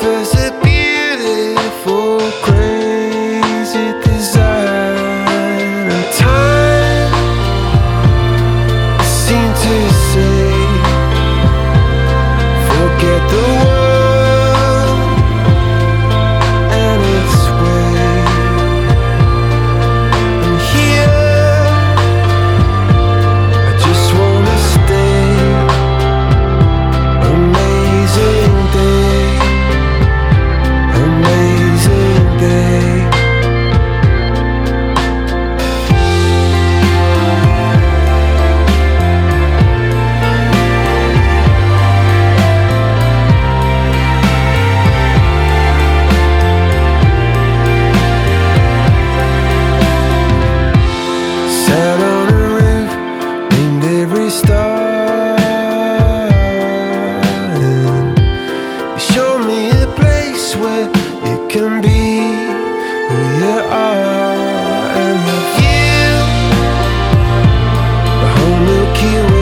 breakfast way you can be who you are. And with you, a whole new key.